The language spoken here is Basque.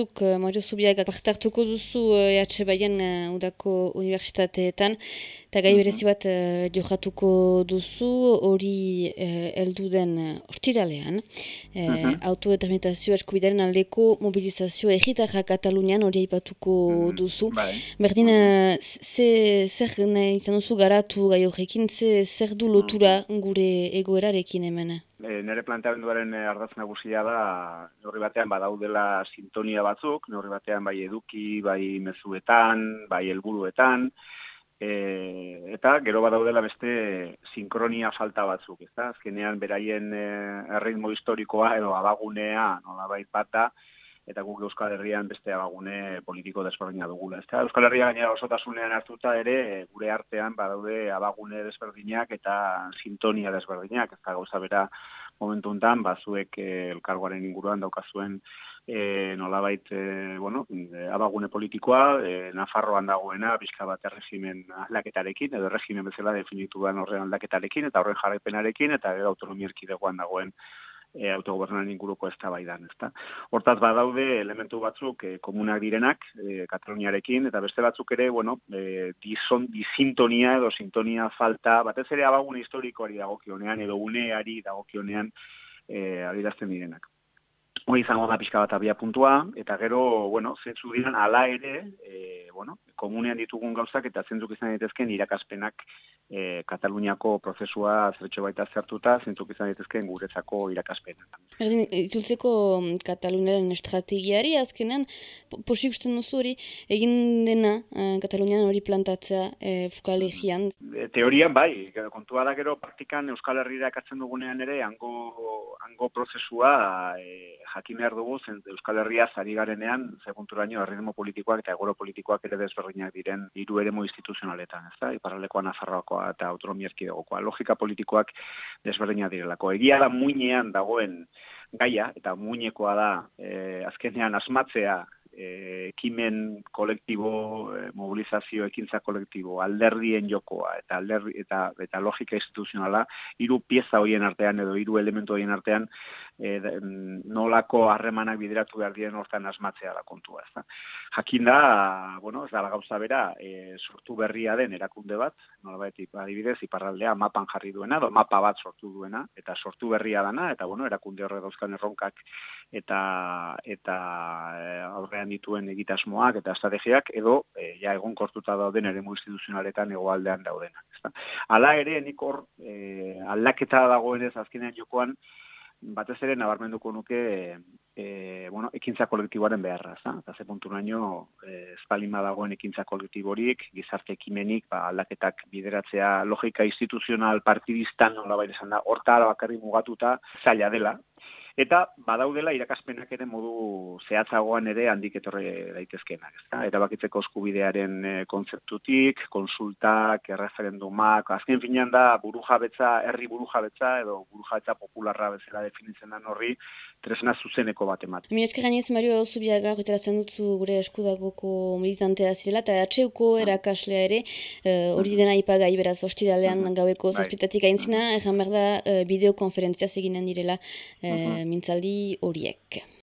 zuk, uh, Mario Zubiaga, partartuko duzu uh, EH Baien uh, udako universitateetan, eta gai mhm. berezi bat uh, johatuko duzu, hori uh, eldu den hortiralean, uh, uh, autodeterminazio eskubidaren aldeko mobilizazio egitarra Katalunian hori aipatuko mhm. duzu. Bai. Berdin, uh, zer izan duzu garatu gai horrekin, zer du lotura gure egoerarekin hemen? E, nire planteamenduaren eh, ardaz nagusia da, neurri batean badaudela sintonia batzuk, neurri batean bai eduki, bai mezuetan, bai helburuetan, e, eta gero badaudela beste sinkronia falta batzuk, ezta? Azkenean beraien erritmo historikoa edo abagunea nola bai bat da, eta guk Euskal Herrian beste abagune politiko desberdina dugula. Ezta? Euskal Herria gainera osotasunean hartuta ere, gure artean badaude abagune desberdinak eta sintonia desberdinak. Ez da gauza bera momentu enten, bazuek eh, elkargoaren inguruan daukazuen eh, nolabait, eh, bueno, abagune politikoa, eh, Nafarroan dagoena, bizka bat erregimen aldaketarekin, edo erregimen bezala definituan horren aldaketarekin, eta horren jarrepenarekin, eta gero autonomia erkidegoan dagoen e, autogobernan inguruko ez da ezta. Hortaz badaude elementu batzuk e, komunak direnak e, Kataluniarekin, eta beste batzuk ere, bueno, e, dizon, disintonia edo sintonia falta, batez ere abagun historikoari dagokionean, edo uneari dagokionean e, adirazten direnak. Hori izango da pixka bat abia puntua, eta gero, bueno, zetsu diren ala ere, e, bueno, komunean ditugun gauzak eta zentzuk izan daitezkeen irakaspenak e, Kataluniako prozesua zertxo baita zertuta, zentzuk izan daitezkeen guretzako irakaspenak. Erdin, itzultzeko mm, Kataluniaren estrategiari azkenan, posik usten duzu hori, egin dena uh, Katalunian hori plantatzea e, Euskal Herrian? Teorian bai, kontua da gero praktikan Euskal Herriera ekatzen dugunean ere, hango, hango prozesua e, jakin behar dugu, zen Euskal Herria zari garenean, segunturaino, erritmo politikoak eta egoro politikoak ere desberdinak diren hiru eremu instituzionaletan, ez da? Iparralekoa, Nafarroakoa eta autonomia erkidegokoa. Logika politikoak desberdinak direlako. Egia da muinean dagoen gaia, eta muinekoa da e, azkenean asmatzea e, ekimen kolektibo, e, mobilizazio ekintza kolektibo, alderdien jokoa eta alderdi, eta, eta logika instituzionala, hiru pieza hoien artean edo hiru elementu hoien artean e, nolako harremanak bideratu behar diren hortan asmatzea da kontua. Ez da. Jakin da, bueno, ez da gauza bera, e, sortu berria den erakunde bat, nolabait adibidez, iparraldea mapan jarri duena, do mapa bat sortu duena, eta sortu berria dana, eta bueno, erakunde horre dauzkan erronkak eta eta e, aurrean dituen egitasmoak eta estrategiak, edo e, ja egon kortuta dauden ere instituzionaletan egoaldean daudenak. Hala ere, nik hor e, aldaketa dagoenez azkenean jokoan, batez ere nabarmenduko nuke e, bueno, ekintza kolektiboaren beharra, za? Eta ze puntu naino, e, espalima dagoen ekintza kolektiborik, gizarte ekimenik, ba, aldaketak bideratzea logika instituzional partidistan, nola bai esan da, horta bakarri mugatuta zaila dela, Eta badaudela irakaspenak ere modu zehatzagoan ere handik etorre daitezkenak, ezta? Eta bakitzeko eskubidearen e, kontzeptutik, konsultak, erreferendumak, azken finean da burujabetza, herri burujabetza edo burujabetza popularra bezala definitzen da horri, tresna zuzeneko bat emat. Mi esker gainez, Mario Zubiaga, zen dutzu gure eskudagoko militantea zirela, eta atxeuko ah. erakaslea ere, eh, hori dena ipagai beraz, hostidalean uh gaueko bai. zazpitatik aintzina, -huh. erran behar da, uh, bideokonferentzia eginen direla uh, mintzaldi horiek.